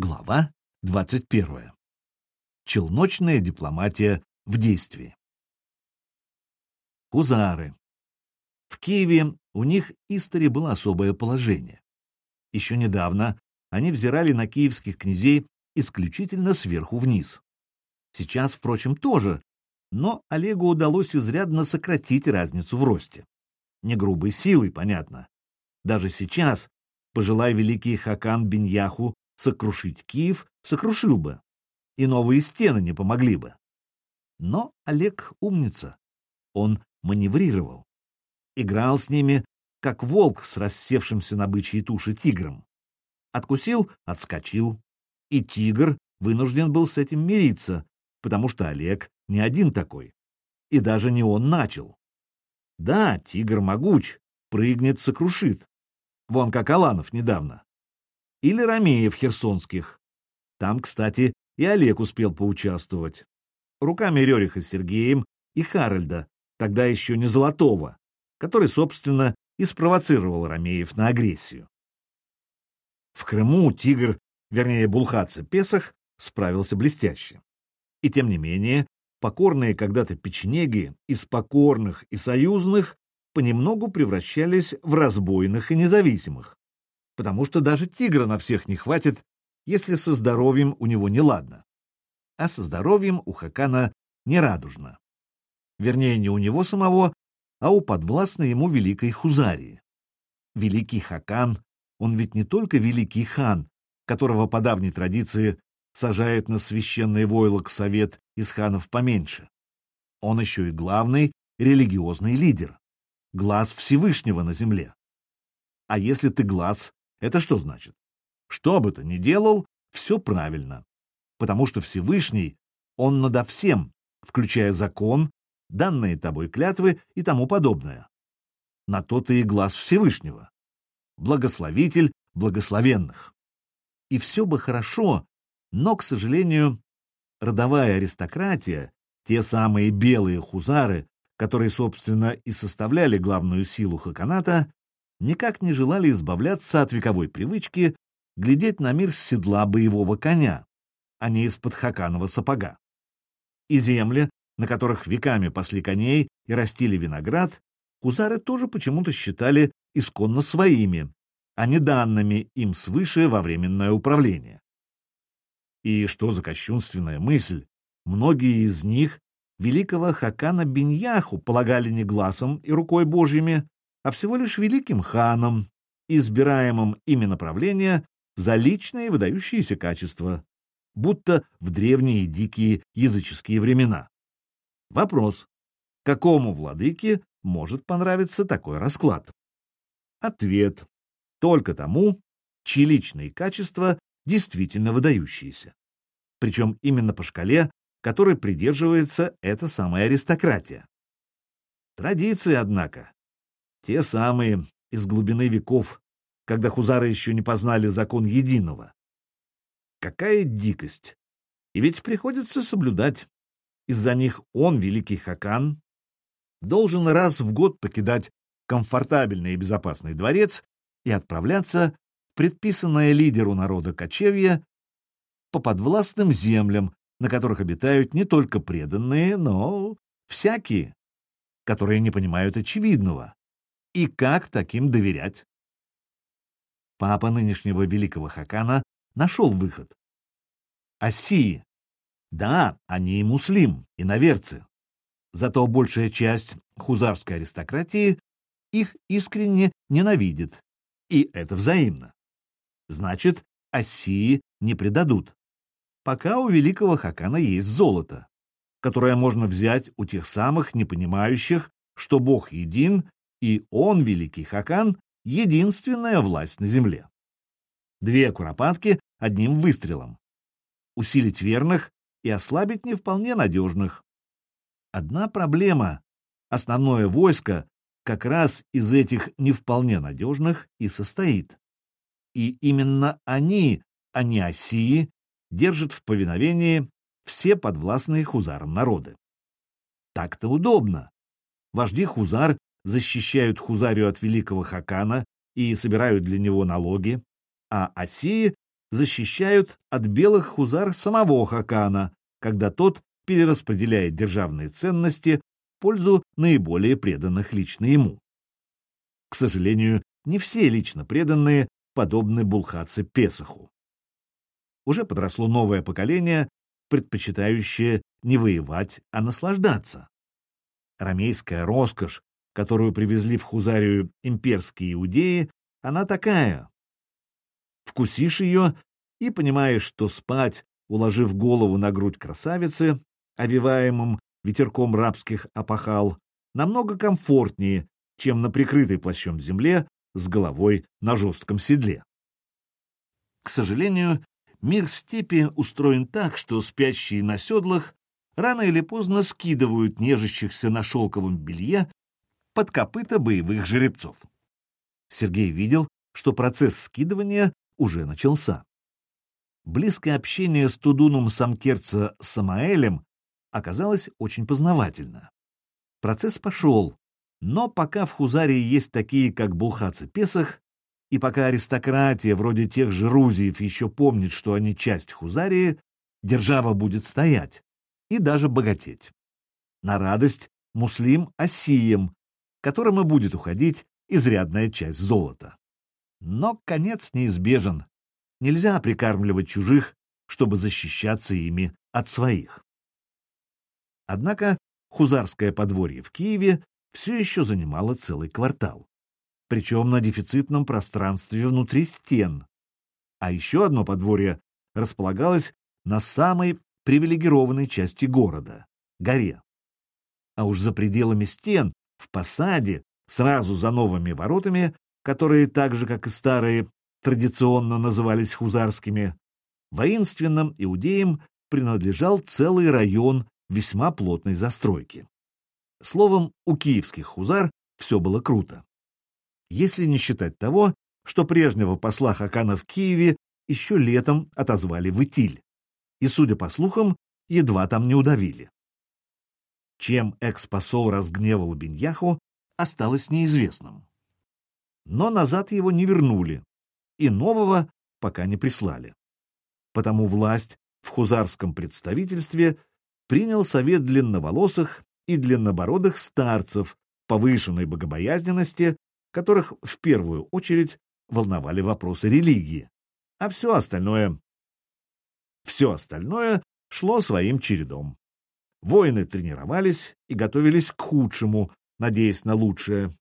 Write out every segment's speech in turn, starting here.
Глава 21. Челночная дипломатия в действии. Хузары. В Киеве у них истори было особое положение. Еще недавно они взирали на киевских князей исключительно сверху вниз. Сейчас, впрочем, тоже, но Олегу удалось изрядно сократить разницу в росте. Не грубой силой, понятно. Даже сейчас, пожелая великий Хакан Беньяху сокрушить Киев сокрушил бы, и новые стены не помогли бы. Но Олег умница. Он маневрировал. Играл с ними, как волк с рассевшимся на бычьей туше тигром. Откусил — отскочил. И тигр вынужден был с этим мириться, потому что Олег не один такой. И даже не он начал. Да, тигр могуч, прыгнет, сокрушит. Вон как Аланов недавно или Ромеев Херсонских. Там, кстати, и Олег успел поучаствовать. Руками Рериха с Сергеем и Харальда, тогда еще не Золотого, который, собственно, и спровоцировал Ромеев на агрессию. В Крыму Тигр, вернее Булхаца Песах, справился блестяще. И тем не менее, покорные когда-то печенеги из покорных и союзных понемногу превращались в разбойных и независимых потому что даже тигра на всех не хватит, если со здоровьем у него не ладно. А со здоровьем у Хакана не радужно. Вернее, не у него самого, а у подвластной ему великой Хузарии. Великий Хакан, он ведь не только великий хан, которого по давней традиции сажает на священный войлок совет из ханов поменьше. Он еще и главный религиозный лидер, глаз Всевышнего на земле. А если ты глаз, это что значит? Что бы ты ни делал, все правильно. Потому что Всевышний, Он надо всем, включая закон, данные тобой клятвы и тому подобное. На то ты и глаз Всевышнего. Благословитель благословенных. И все бы хорошо, но, к сожалению, родовая аристократия, те самые белые хузары, которые, собственно, и составляли главную силу хаканата, никак не желали избавляться от вековой привычки глядеть на мир с седла боевого коня, а не из-под хаканова сапога. И земли, на которых веками пасли коней и растили виноград, кузары тоже почему-то считали исконно своими, а не данными им свыше во временное управление. И что за кощунственная мысль, многие из них великого Хакана Беньяху полагали не глазом и рукой божьими, а всего лишь великим ханом, избираемым ими направления за личные выдающиеся качества, будто в древние дикие языческие времена. Вопрос. Какому владыке может понравиться такой расклад? Ответ. Только тому, чьи личные качества действительно выдающиеся. Причем именно по шкале, которой придерживается эта самая аристократия. Традиции, однако, те самые из глубины веков, когда хузары еще не познали закон единого. Какая дикость! И ведь приходится соблюдать. Из-за них он, великий Хакан, должен раз в год покидать комфортабельный и безопасный дворец и отправляться в предписанное лидеру народа кочевья по подвластным землям, на которых обитают не только преданные, но всякие, которые не понимают очевидного и как таким доверять. Папа нынешнего великого Хакана нашел выход. Осии. Да, они и муслим, и наверцы. Зато большая часть хузарской аристократии их искренне ненавидит, и это взаимно. Значит, Осии не предадут. Пока у великого Хакана есть золото, которое можно взять у тех самых непонимающих, что Бог един и он, великий Хакан, единственная власть на земле. Две куропатки одним выстрелом. Усилить верных и ослабить не вполне надежных. Одна проблема. Основное войско как раз из этих не вполне надежных и состоит. И именно они, а не осии, держат в повиновении все подвластные хузарам народы. Так-то удобно. Вожди хузар защищают Хузарию от великого Хакана и собирают для него налоги, а Осии защищают от белых хузар самого Хакана, когда тот перераспределяет державные ценности в пользу наиболее преданных лично ему. К сожалению, не все лично преданные подобны Булхаце Песаху. Уже подросло новое поколение, предпочитающее не воевать, а наслаждаться. Ромейская роскошь, которую привезли в Хузарию имперские иудеи, она такая. Вкусишь ее и понимаешь, что спать, уложив голову на грудь красавицы, овиваемым ветерком рабских опахал, намного комфортнее, чем на прикрытой плащом земле с головой на жестком седле. К сожалению, мир степи устроен так, что спящие на седлах рано или поздно скидывают нежащихся на шелковом белье под копыта боевых жеребцов. Сергей видел, что процесс скидывания уже начался. Близкое общение с Тудуном Самкерца Самаэлем оказалось очень познавательно. Процесс пошел, но пока в Хузарии есть такие, как Булхац и Песах, и пока аристократия, вроде тех же Рузиев, еще помнит, что они часть Хузарии, держава будет стоять и даже богатеть. На радость муслим Осием, которым и будет уходить изрядная часть золота. Но конец неизбежен. Нельзя прикармливать чужих, чтобы защищаться ими от своих. Однако хузарское подворье в Киеве все еще занимало целый квартал, причем на дефицитном пространстве внутри стен. А еще одно подворье располагалось на самой привилегированной части города — горе. А уж за пределами стен, в посаде, сразу за новыми воротами, которые так же, как и старые, традиционно назывались хузарскими, воинственным иудеям принадлежал целый район весьма плотной застройки. Словом, у киевских хузар все было круто. Если не считать того, что прежнего посла Хакана в Киеве еще летом отозвали в Итиль, и, судя по слухам, едва там не удавили. Чем экс-посол разгневал Беньяху, осталось неизвестным. Но назад его не вернули, и нового пока не прислали. Потому власть в хузарском представительстве принял совет длинноволосых и длиннобородых старцев повышенной богобоязненности, которых в первую очередь волновали вопросы религии, а все остальное... Все остальное шло своим чередом. Воины тренировались и готовились к худшему, надеясь на лучшее.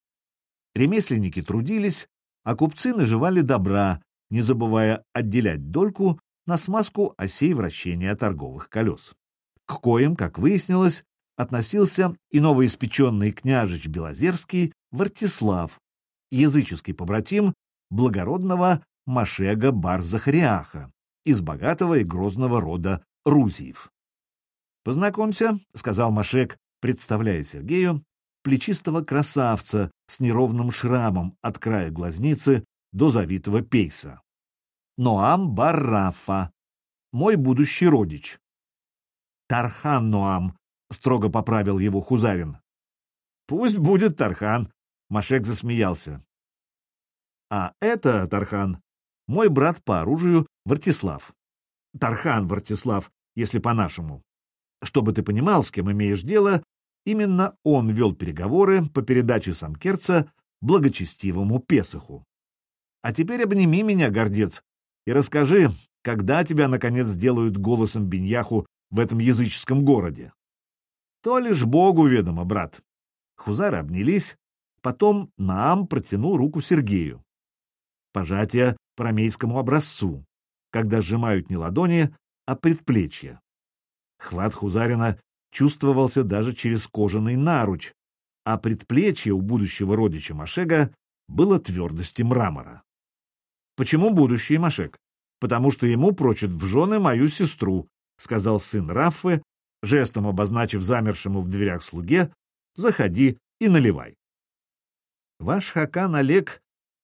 Ремесленники трудились, а купцы наживали добра, не забывая отделять дольку на смазку осей вращения торговых колес. К коим, как выяснилось, относился и новоиспеченный княжич Белозерский Вартислав, языческий побратим благородного Машега Бар-Захариаха из богатого и грозного рода Рузиев. «Познакомься», — сказал Машек, представляя Сергею, плечистого красавца с неровным шрамом от края глазницы до завитого пейса. Ноам Баррафа, мой будущий родич. Тархан Ноам, строго поправил его Хузарин. Пусть будет Тархан, Машек засмеялся. А это, Тархан, мой брат по оружию Вартислав. Тархан Вартислав, если по-нашему. Чтобы ты понимал, с кем имеешь дело, Именно он вел переговоры по передаче Самкерца благочестивому Песоху. А теперь обними меня, гордец, и расскажи, когда тебя, наконец, сделают голосом Беньяху в этом языческом городе. То лишь Богу ведомо, брат. Хузары обнялись, потом Наам протянул руку Сергею. Пожатие по рамейскому образцу, когда сжимают не ладони, а предплечья. Хват Хузарина чувствовался даже через кожаный наруч, а предплечье у будущего родича Машега было твердости мрамора. Почему будущий Машек? Потому что ему прочат в жены мою сестру, сказал сын Раффы, жестом обозначив замершему в дверях слуге, заходи и наливай. Ваш Хакан Олег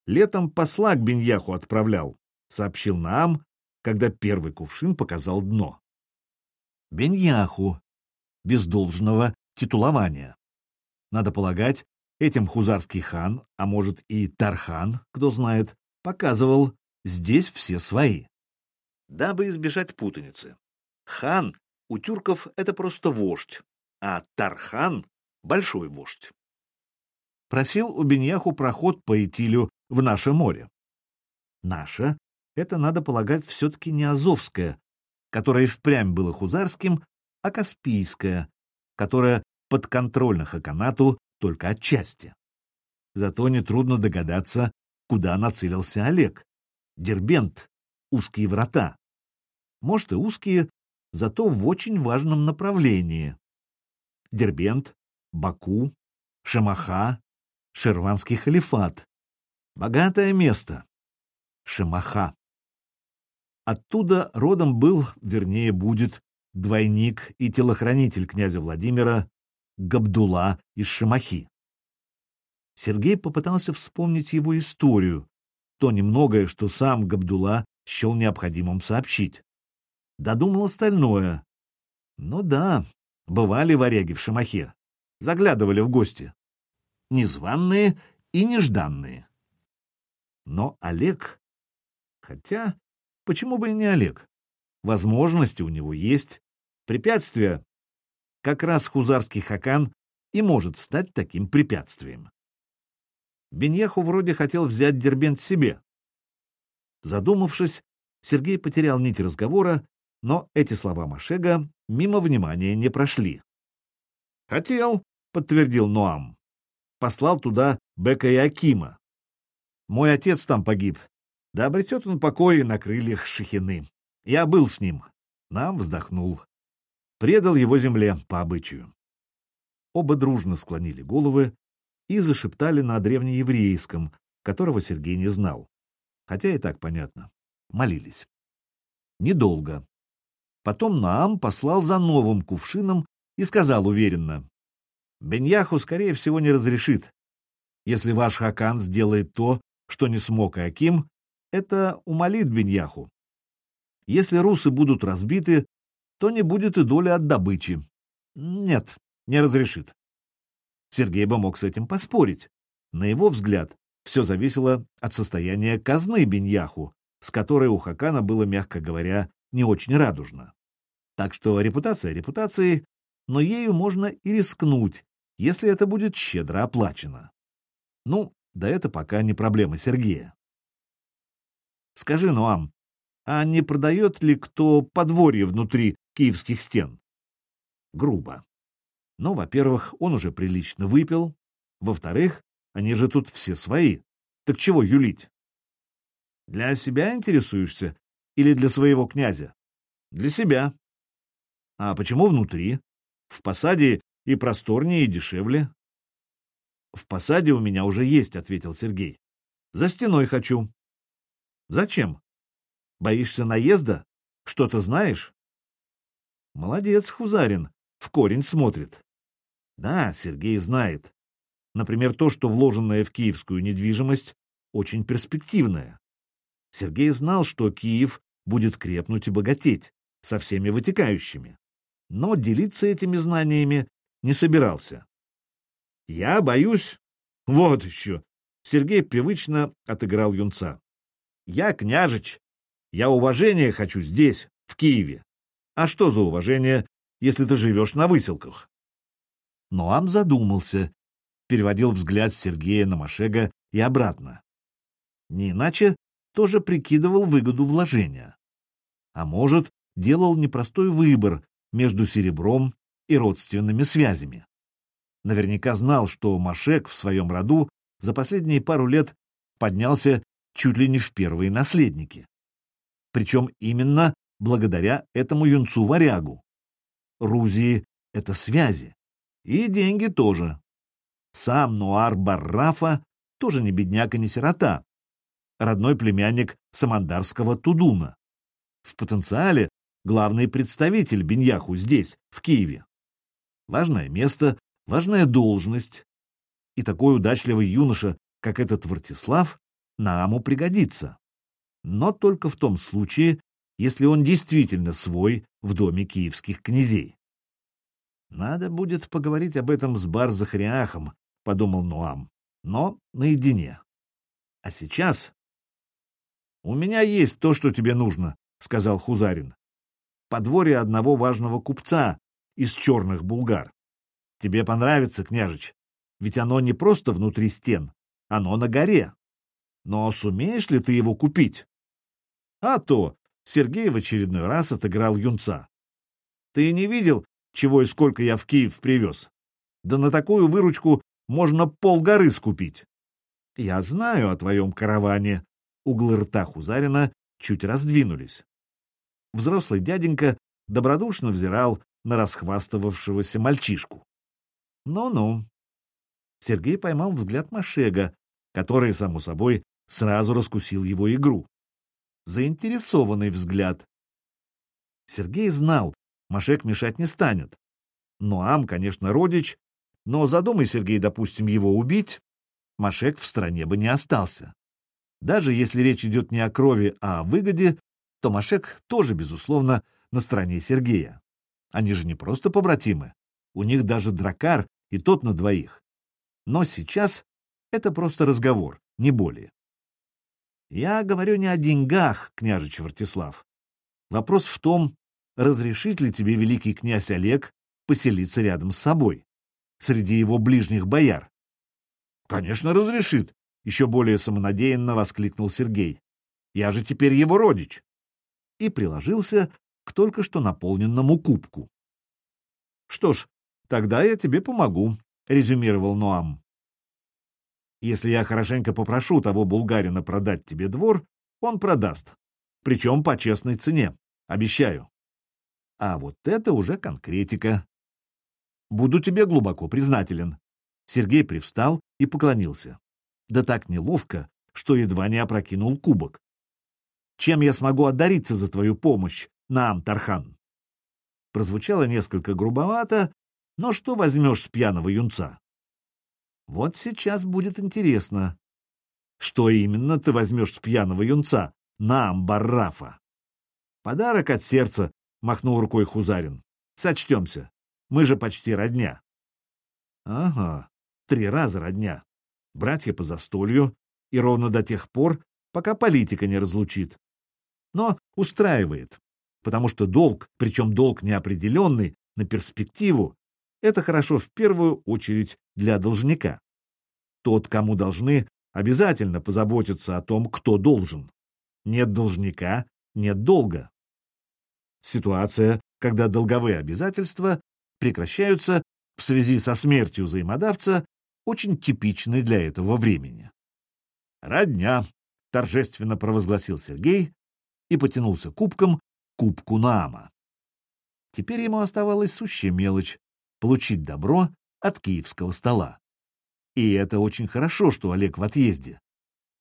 летом посла к Беньяху отправлял, сообщил Наам, когда первый кувшин показал дно. Беньяху, без должного титулования. Надо полагать, этим хузарский хан, а может и Тархан, кто знает, показывал, здесь все свои. дабы избежать путаницы. Хан у тюрков это просто вождь, а Тархан — большой вождь. Просил у Беньяху проход по Итилю в наше море. Наше — это, надо полагать, все-таки не Азовское, которое впрямь было хузарским, а Каспийское, которое подконтрольно Хаканату только отчасти. Зато нетрудно догадаться, куда нацелился Олег. Дербент, узкие врата. Может и узкие, зато в очень важном направлении. Дербент, Баку, Шамаха, Шерванский халифат. Богатое место. Шамаха. Оттуда родом был, вернее, будет, двойник и телохранитель князя Владимира Габдула из Шамахи. Сергей попытался вспомнить его историю, то немногое, что сам Габдула счел необходимым сообщить. Додумал остальное. Ну да, бывали варяги в Шамахе, заглядывали в гости. Незваные и нежданные. Но Олег... Хотя, почему бы и не Олег? Возможности у него есть. Препятствия. Как раз хузарский хакан и может стать таким препятствием. Беньяху вроде хотел взять Дербент себе. Задумавшись, Сергей потерял нить разговора, но эти слова Машега мимо внимания не прошли. «Хотел», — подтвердил Ноам. «Послал туда Бека и Акима. Мой отец там погиб. Да обретет он покой на крыльях Шахины. Я был с ним. Нам вздохнул. Предал его земле по обычаю». Оба дружно склонили головы, и зашептали на древнееврейском, которого Сергей не знал. Хотя и так понятно. Молились. Недолго. Потом Наам послал за новым кувшином и сказал уверенно. «Беньяху, скорее всего, не разрешит. Если ваш Хакан сделает то, что не смог Аким, это умолит Беньяху. Если русы будут разбиты, то не будет и доли от добычи. Нет, не разрешит. Сергей бы мог с этим поспорить. На его взгляд, все зависело от состояния казны Беньяху, с которой у Хакана было, мягко говоря, не очень радужно. Так что репутация репутацией, но ею можно и рискнуть, если это будет щедро оплачено. Ну, да это пока не проблема Сергея. Скажи, Нуам, а не продает ли кто подворье внутри киевских стен? Грубо. Но, во-первых, он уже прилично выпил, во-вторых, они же тут все свои. Так чего юлить? Для себя интересуешься или для своего князя? Для себя. А почему внутри? В посаде и просторнее, и дешевле. В посаде у меня уже есть, ответил Сергей. За стеной хочу. Зачем? Боишься наезда? Что-то знаешь? Молодец, Хузарин, в корень смотрит. Да, Сергей знает. Например, то, что вложенное в киевскую недвижимость очень перспективное. Сергей знал, что Киев будет крепнуть и богатеть, со всеми вытекающими. Но делиться этими знаниями не собирался. «Я боюсь...» «Вот еще!» Сергей привычно отыграл юнца. «Я княжич. Я уважение хочу здесь, в Киеве. А что за уважение, если ты живешь на выселках?» Ноам задумался, переводил взгляд Сергея на Машега и обратно. Не иначе тоже прикидывал выгоду вложения. А может, делал непростой выбор между серебром и родственными связями. Наверняка знал, что Машек в своем роду за последние пару лет поднялся чуть ли не в первые наследники. Причем именно благодаря этому юнцу-варягу. Рузии — это связи. И деньги тоже. Сам Нуар Баррафа тоже не бедняк и не сирота. Родной племянник самандарского Тудуна. В потенциале главный представитель Беньяху здесь, в Киеве. Важное место, важная должность. И такой удачливый юноша, как этот Вартислав, Нааму пригодится. Но только в том случае, если он действительно свой в доме киевских князей. Надо будет поговорить об этом с бар Захариахом, — подумал Нуам, — но наедине. А сейчас... — У меня есть то, что тебе нужно, — сказал Хузарин. Подворье одного важного купца из черных булгар. Тебе понравится, княжич, ведь оно не просто внутри стен, оно на горе. Но сумеешь ли ты его купить? А то Сергей в очередной раз отыграл юнца. Ты не видел, чего и сколько я в Киев привез? Да на такую выручку можно полгоры скупить. Я знаю о твоем караване. Углы рта Хузарина чуть раздвинулись. Взрослый дяденька добродушно взирал на расхвастывавшегося мальчишку. Ну-ну. Сергей поймал взгляд Машега, который, само собой, сразу раскусил его игру. Заинтересованный взгляд. Сергей знал, Машек мешать не станет. Ноам, конечно, родич, но задумай Сергей, допустим, его убить, Машек в стране бы не остался. Даже если речь идет не о крови, а о выгоде, то Машек тоже, безусловно, на стороне Сергея. Они же не просто побратимы. У них даже дракар, и тот на двоих. Но сейчас это просто разговор, не более. Я говорю не о деньгах, княжич Вартислав. Вопрос в том, разрешит ли тебе великий князь Олег поселиться рядом с собой, среди его ближних бояр. — Конечно, разрешит, — еще более самонадеянно воскликнул Сергей. — Я же теперь его родич. И приложился к только что наполненному кубку. — Что ж, тогда я тебе помогу, — резюмировал Ноам. — Если я хорошенько попрошу того булгарина продать тебе двор, он продаст. Причем по честной цене, обещаю. А вот это уже конкретика. Буду тебе глубоко признателен. Сергей привстал и поклонился. Да так неловко, что едва не опрокинул кубок. Чем я смогу отдариться за твою помощь, нам, Тархан? Прозвучало несколько грубовато, но что возьмешь с пьяного юнца? Вот сейчас будет интересно. Что именно ты возьмешь с пьяного юнца, нам, Баррафа? Подарок от сердца, махнул рукой Хузарин. Сочтемся. Мы же почти родня. Ага, три раза родня. Братья по застолью, и ровно до тех пор, пока политика не разлучит. Но устраивает, потому что долг, причем долг неопределенный, на перспективу, это хорошо в первую очередь для должника. Тот, кому должны, обязательно позаботится о том, кто должен. Нет должника — нет долга. Ситуация, когда долговые обязательства прекращаются в связи со смертью взаимодавца, очень типичны для этого времени. «Родня!» — торжественно провозгласил Сергей и потянулся кубком к кубку Наама. Теперь ему оставалась сущая мелочь — получить добро от киевского стола. И это очень хорошо, что Олег в отъезде.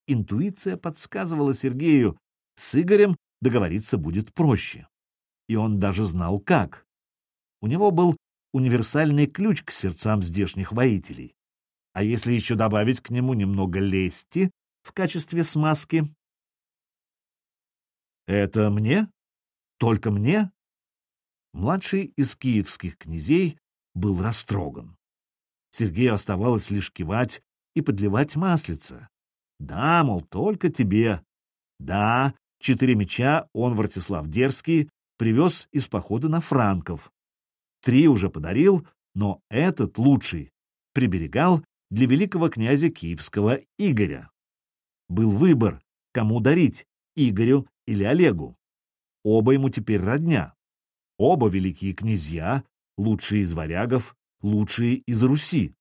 Интуиция подсказывала Сергею, с Игорем договориться будет проще и он даже знал как. У него был универсальный ключ к сердцам здешних воителей. А если еще добавить к нему немного лести в качестве смазки? «Это мне? Только мне?» Младший из киевских князей был растроган. Сергею оставалось лишь кивать и подливать маслица. Да, мол, только тебе. Да, четыре меча он, Вартислав Дерзкий, привез из похода на франков. Три уже подарил, но этот лучший приберегал для великого князя Киевского Игоря. Был выбор, кому дарить, Игорю или Олегу. Оба ему теперь родня. Оба великие князья, лучшие из варягов, лучшие из Руси.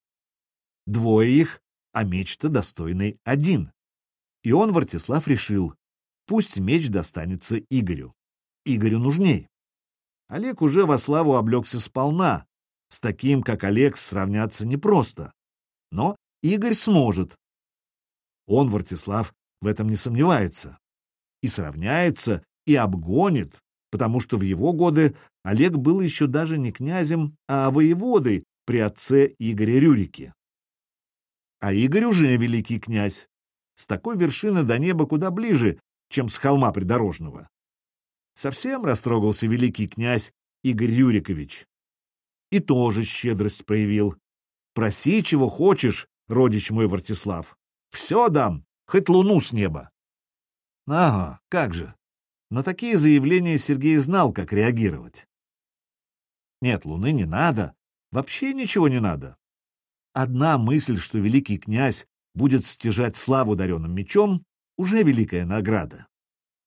Двое их, а меч-то достойный один. И он, Вартислав, решил, пусть меч достанется Игорю. Игорю нужней. Олег уже во славу облегся сполна. С таким, как Олег, сравняться непросто. Но Игорь сможет. Он, Вартислав, в этом не сомневается. И сравняется, и обгонит, потому что в его годы Олег был еще даже не князем, а воеводой при отце Игоря Рюрике. А Игорь уже великий князь. С такой вершины до неба куда ближе, чем с холма придорожного. Совсем растрогался великий князь Игорь Юрикович. И тоже щедрость проявил. Проси, чего хочешь, родич мой Вартислав. Все дам, хоть луну с неба. Ага, как же. На такие заявления Сергей знал, как реагировать. Нет, Луны не надо, вообще ничего не надо. Одна мысль, что великий князь будет стяжать славу даренным мечом, уже великая награда.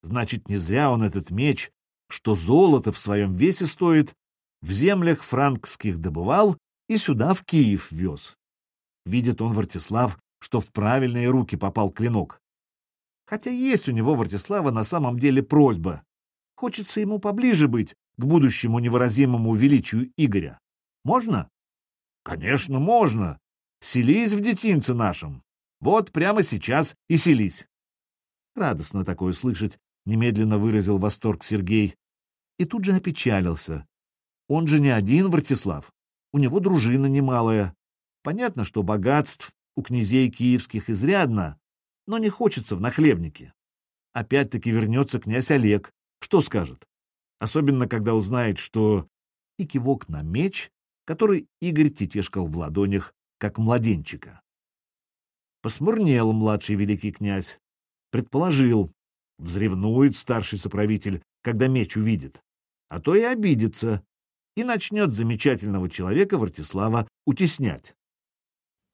Значит, не зря он этот меч, что золото в своем весе стоит, в землях франкских добывал и сюда, в Киев, вез. Видит он, Вартислав, что в правильные руки попал клинок. Хотя есть у него, Вартислава, на самом деле просьба. Хочется ему поближе быть к будущему невыразимому величию Игоря. Можно? Конечно, можно. Селись в детинце нашем. Вот прямо сейчас и селись. Радостно такое слышать, немедленно выразил восторг Сергей. И тут же опечалился. Он же не один, Вартислав. У него дружина немалая. Понятно, что богатств у князей киевских изрядно, но не хочется в нахлебнике. Опять-таки вернется князь Олег. Что скажет? Особенно, когда узнает, что... И кивок на меч, который Игорь тетешкал в ладонях, как младенчика. Посмурнел младший великий князь. Предположил, взревнует старший соправитель, когда меч увидит, а то и обидится, и начнет замечательного человека Вартислава утеснять.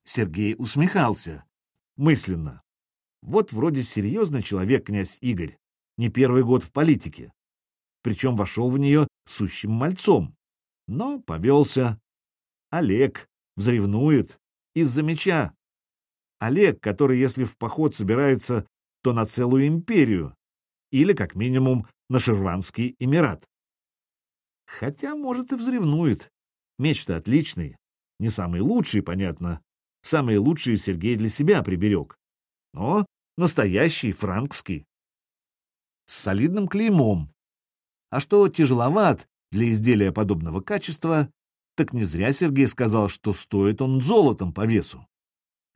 Сергей усмехался, мысленно. Вот вроде серьезный человек князь Игорь, не первый год в политике. Причем вошел в нее сущим мальцом. Но повелся. Олег взревнует из-за меча. Олег, который, если в поход собирается, то на целую империю, или, как минимум, на Шерванский Эмират. Хотя, может, и взревнует. Меч-то отличный. Не самый лучший, понятно. Самый лучший Сергей для себя приберег но настоящий франкский. С солидным клеймом. А что тяжеловат для изделия подобного качества, так не зря Сергей сказал, что стоит он золотом по весу.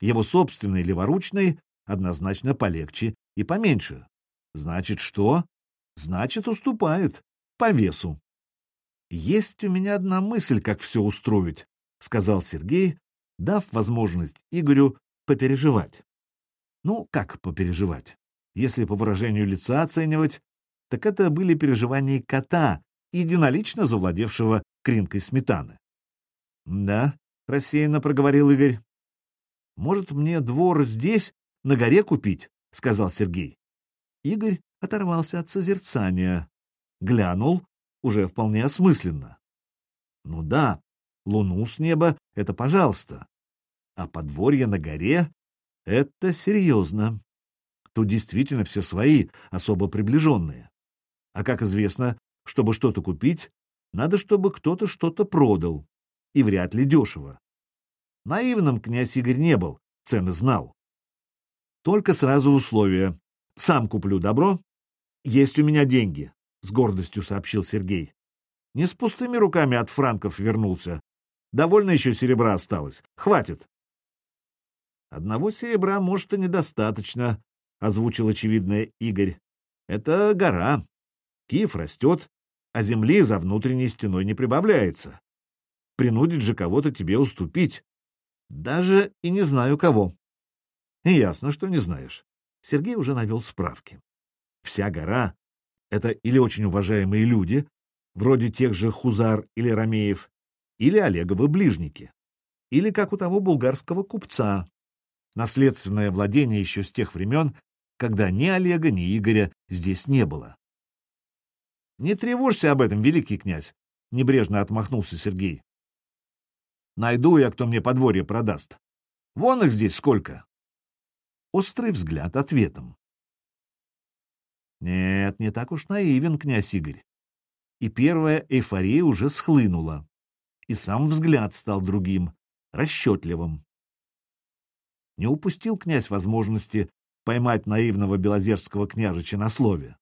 Его собственный леворучный однозначно полегче и поменьше. Значит, что? Значит, уступает по весу. Есть у меня одна мысль, как все устроить, сказал Сергей, дав возможность Игорю попереживать. Ну, как попереживать? Если по выражению лица оценивать, так это были переживания кота, единолично завладевшего кринкой сметаны. — Да, — рассеянно проговорил Игорь. — Может, мне двор здесь, на горе купить? — сказал Сергей. Игорь оторвался от созерцания. Глянул, уже вполне осмысленно. — Ну да, луну с неба — это пожалуйста. А подворье на горе это серьезно. Тут действительно все свои, особо приближенные. А как известно, чтобы что-то купить, надо, чтобы кто-то что-то продал. И вряд ли дешево. Наивным князь Игорь не был, цены знал. Только сразу условия. Сам куплю добро. Есть у меня деньги, — с гордостью сообщил Сергей. Не с пустыми руками от франков вернулся. Довольно еще серебра осталось. Хватит. Одного серебра, может, и недостаточно, — озвучил очевидное Игорь. Это гора. Киев растет, а земли за внутренней стеной не прибавляется. Принудит же кого-то тебе уступить. Даже и не знаю кого. И ясно, что не знаешь. Сергей уже навел справки. Вся гора — это или очень уважаемые люди, вроде тех же Хузар или Ромеев, или Олеговы ближники, или как у того булгарского купца, наследственное владение еще с тех времен, когда ни Олега, ни Игоря здесь не было. — Не тревожься об этом, великий князь, — небрежно отмахнулся Сергей. — Найду я, кто мне подворье продаст. Вон их здесь сколько. Острый взгляд ответом. Нет, не так уж наивен князь Игорь. И первая эйфория уже схлынула. И сам взгляд стал другим, расчетливым. Не упустил князь возможности поймать наивного белозерского княжича на слове.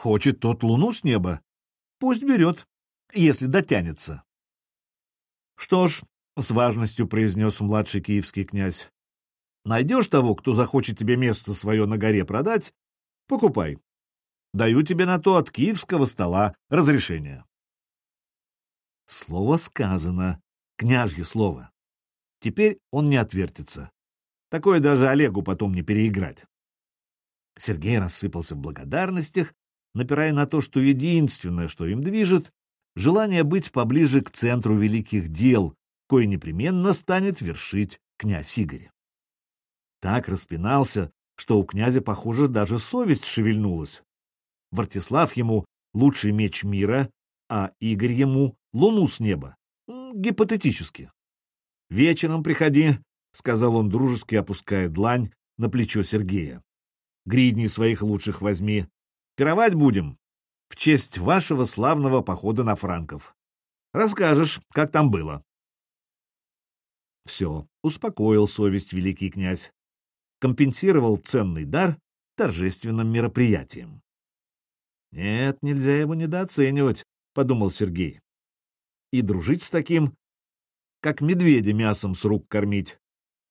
Хочет тот луну с неба? Пусть берет, если дотянется. Что ж, с важностью произнес младший киевский князь, найдешь того, кто захочет тебе место свое на горе продать, покупай. Даю тебе на то от киевского стола разрешение. Слово сказано, княжье слово. Теперь он не отвертится. Такое даже Олегу потом не переиграть. Сергей рассыпался в благодарностях напирая на то, что единственное, что им движет, желание быть поближе к центру великих дел, кое непременно станет вершить князь Игорь. Так распинался, что у князя, похоже, даже совесть шевельнулась. Вартислав ему лучший меч мира, а Игорь ему луну с неба. Гипотетически. «Вечером приходи», — сказал он, дружески опуская длань на плечо Сергея. «Гридни своих лучших возьми. Пировать будем в честь вашего славного похода на франков. Расскажешь, как там было». Все, успокоил совесть великий князь. Компенсировал ценный дар торжественным мероприятием. «Нет, нельзя его недооценивать», — подумал Сергей. «И дружить с таким, как медведя мясом с рук кормить.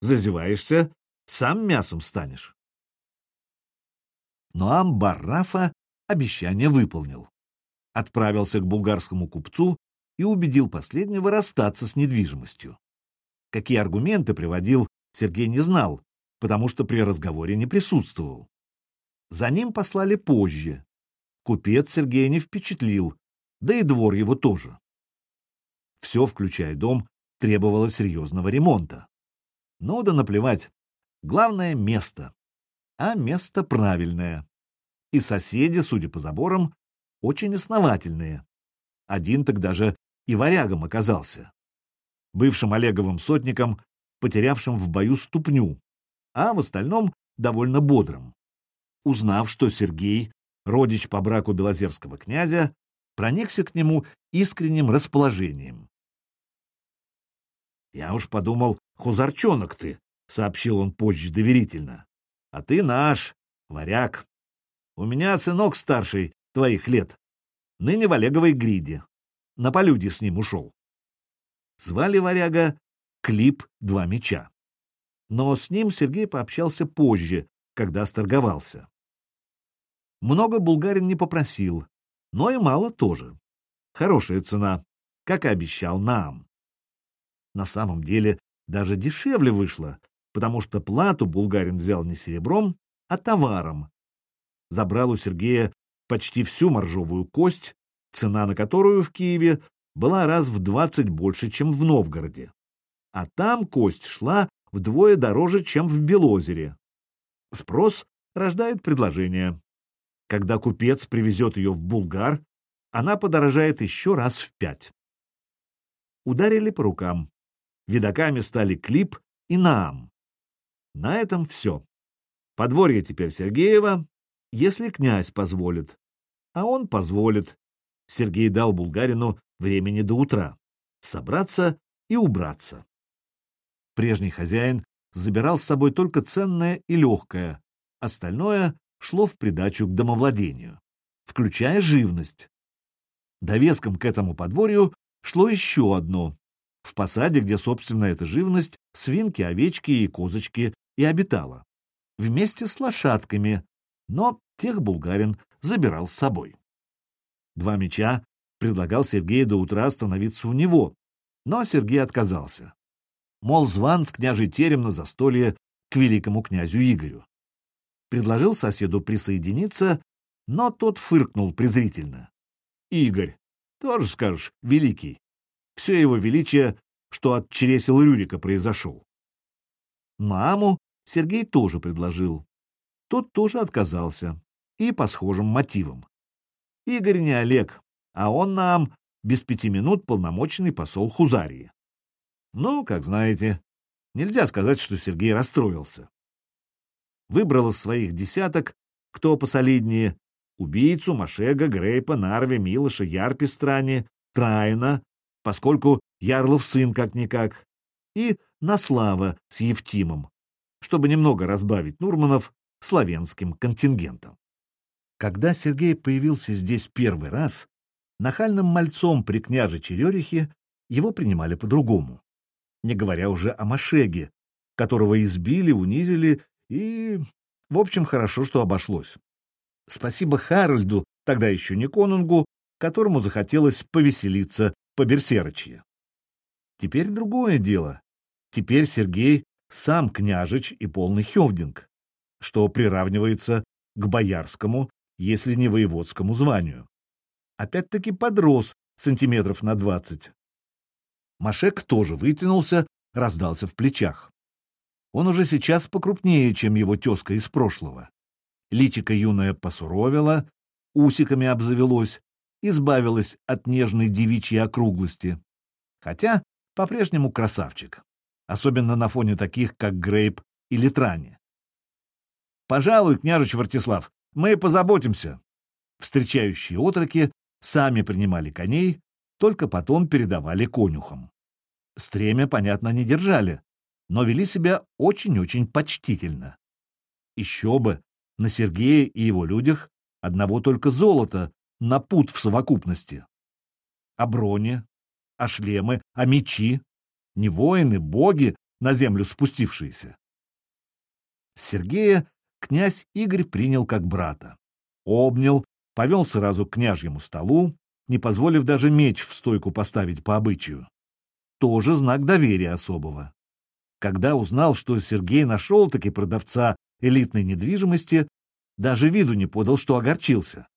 Зазеваешься, сам мясом станешь». Но Амбаррафа обещание выполнил. Отправился к булгарскому купцу и убедил последнего расстаться с недвижимостью. Какие аргументы приводил, Сергей не знал, потому что при разговоре не присутствовал. За ним послали позже. Купец Сергея не впечатлил, да и двор его тоже. Все, включая дом, требовало серьезного ремонта. Ну да наплевать. Главное — место. А место правильное. И соседи, судя по заборам, очень основательные. Один так даже и варягом оказался бывшим Олеговым сотником, потерявшим в бою ступню, а в остальном довольно бодрым. Узнав, что Сергей, родич по браку Белозерского князя, проникся к нему искренним расположением. «Я уж подумал, хузарчонок ты», — сообщил он позже доверительно. «А ты наш, варяг. У меня сынок старший, твоих лет, ныне в Олеговой гриде. На полюде с ним ушел. Звали варяга Клип Два Меча. Но с ним Сергей пообщался позже, когда сторговался. Много булгарин не попросил, но и мало тоже. Хорошая цена, как и обещал нам. На самом деле даже дешевле вышло, потому что плату булгарин взял не серебром, а товаром. Забрал у Сергея почти всю моржовую кость, цена на которую в Киеве была раз в двадцать больше, чем в Новгороде. А там кость шла вдвое дороже, чем в Белозере. Спрос рождает предложение. Когда купец привезет ее в Булгар, она подорожает еще раз в пять. Ударили по рукам. Видаками стали Клип и Наам. На этом все. Подворье теперь Сергеева, если князь позволит. А он позволит. Сергей дал булгарину времени до утра, собраться и убраться. Прежний хозяин забирал с собой только ценное и легкое, остальное шло в придачу к домовладению, включая живность. Довеском к этому подворью шло еще одно. В посаде, где, собственно, эта живность, свинки, овечки и козочки и обитала. Вместе с лошадками, но тех булгарин забирал с собой. Два меча предлагал Сергею до утра остановиться у него, но Сергей отказался. Мол, зван в княжий терем на застолье к великому князю Игорю. Предложил соседу присоединиться, но тот фыркнул презрительно. Игорь, тоже скажешь, великий. Все его величие, что от чересел Рюрика произошел. Маму Сергей тоже предложил. Тот тоже отказался. И по схожим мотивам. Игорь не Олег, а он нам без пяти минут полномочный посол Хузарии. Ну, как знаете, нельзя сказать, что Сергей расстроился. Выбрал из своих десяток, кто посолиднее, убийцу Машега, Грейпа, Нарви, Милоша, Ярпи Страни, Траина, поскольку Ярлов сын как-никак, и Наслава с Евтимом, чтобы немного разбавить Нурманов славянским контингентом. Когда Сергей появился здесь первый раз, Нахальным мальцом при княже Черерихе его принимали по-другому, не говоря уже о Машеге, которого избили, унизили и, в общем, хорошо, что обошлось. Спасибо Харальду, тогда еще не конунгу, которому захотелось повеселиться по берсерочье. Теперь другое дело. Теперь Сергей сам княжич и полный хевдинг, что приравнивается к боярскому если не воеводскому званию. Опять-таки подрос сантиметров на двадцать. Машек тоже вытянулся, раздался в плечах. Он уже сейчас покрупнее, чем его тезка из прошлого. Личико юное посуровило, усиками обзавелось, избавилось от нежной девичьей округлости. Хотя по-прежнему красавчик, особенно на фоне таких, как Грейп или Трани. «Пожалуй, княжич Вартислав, мы позаботимся». Встречающие отроки сами принимали коней, только потом передавали конюхам. Стремя, понятно, не держали, но вели себя очень-очень почтительно. Еще бы, на Сергея и его людях одного только золота на пут в совокупности. А брони, а шлемы, а мечи, не воины, боги, на землю спустившиеся. Сергея князь Игорь принял как брата. Обнял, повел сразу к княжьему столу, не позволив даже меч в стойку поставить по обычаю. Тоже знак доверия особого. Когда узнал, что Сергей нашел-таки продавца элитной недвижимости, даже виду не подал, что огорчился.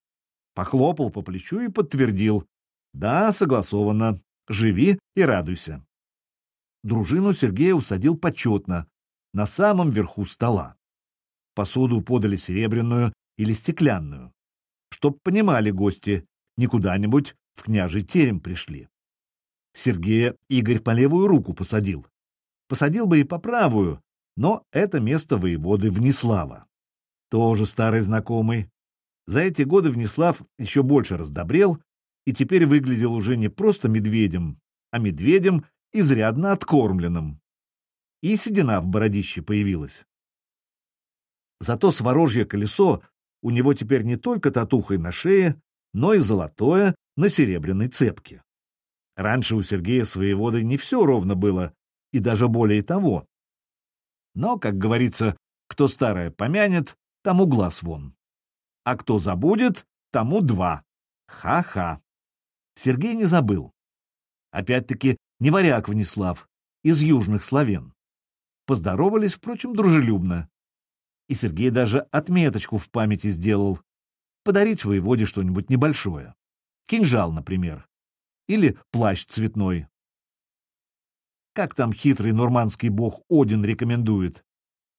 Похлопал по плечу и подтвердил. Да, согласовано. Живи и радуйся. Дружину Сергея усадил почетно, на самом верху стола. Посуду подали серебряную или стеклянную. Чтоб понимали гости, не куда-нибудь в княжий терем пришли. Сергея Игорь по левую руку посадил. Посадил бы и по правую, но это место воеводы Внеслава. Тоже старый знакомый. За эти годы Внеслав еще больше раздобрел и теперь выглядел уже не просто медведем, а медведем, изрядно откормленным. И седина в бородище появилась. Зато сворожье колесо у него теперь не только татухой на шее, но и золотое на серебряной цепке. Раньше у Сергея с воеводой не все ровно было, и даже более того. Но, как говорится, кто старое помянет, тому глаз вон. А кто забудет, тому два. Ха-ха. Сергей не забыл. Опять-таки, не варяг Внеслав, из южных славян. Поздоровались, впрочем, дружелюбно. И Сергей даже отметочку в памяти сделал. Подарить воеводе что-нибудь небольшое. Кинжал, например. Или плащ цветной. Как там хитрый нормандский бог Один рекомендует?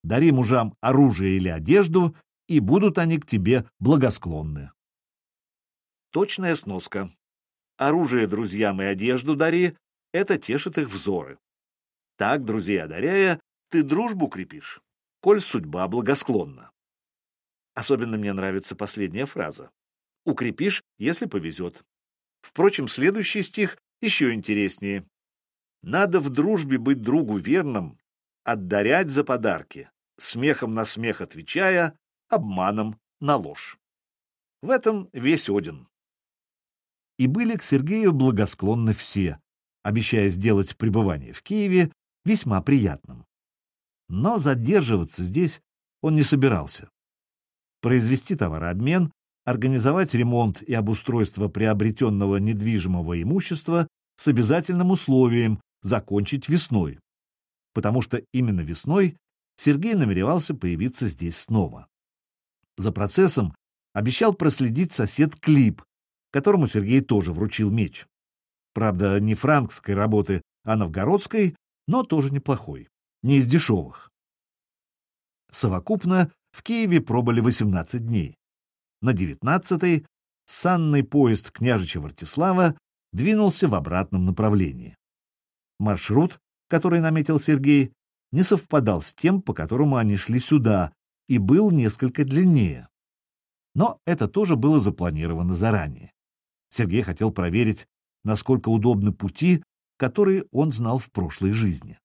Дари мужам оружие или одежду, и будут они к тебе благосклонны. Точная сноска. Оружие друзьям и одежду дари — это тешит их взоры. Так, друзья одаряя, ты дружбу крепишь, коль судьба благосклонна. Особенно мне нравится последняя фраза. Укрепишь, если повезет. Впрочем, следующий стих еще интереснее. Надо в дружбе быть другу верным, отдарять за подарки, смехом на смех отвечая, обманом на ложь. В этом весь Один. И были к Сергею благосклонны все, обещая сделать пребывание в Киеве весьма приятным. Но задерживаться здесь он не собирался. Произвести товарообмен, организовать ремонт и обустройство приобретенного недвижимого имущества с обязательным условием закончить весной, потому что именно весной Сергей намеревался появиться здесь снова. За процессом обещал проследить сосед Клип, которому Сергей тоже вручил меч. Правда, не франкской работы, а новгородской, но тоже неплохой, не из дешевых. Совокупно в Киеве пробыли 18 дней. На 19-й санный поезд княжича Вартислава двинулся в обратном направлении. Маршрут, который наметил Сергей, не совпадал с тем, по которому они шли сюда, и был несколько длиннее. Но это тоже было запланировано заранее. Сергей хотел проверить, насколько удобны пути, которые он знал в прошлой жизни,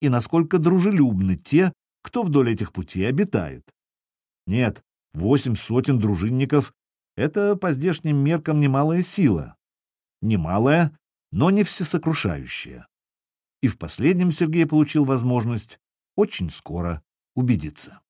и насколько дружелюбны те, кто вдоль этих путей обитает. Нет, восемь сотен дружинников — это по здешним меркам немалая сила. Немалая, но не всесокрушающая. И в последнем Сергей получил возможность очень скоро убедиться.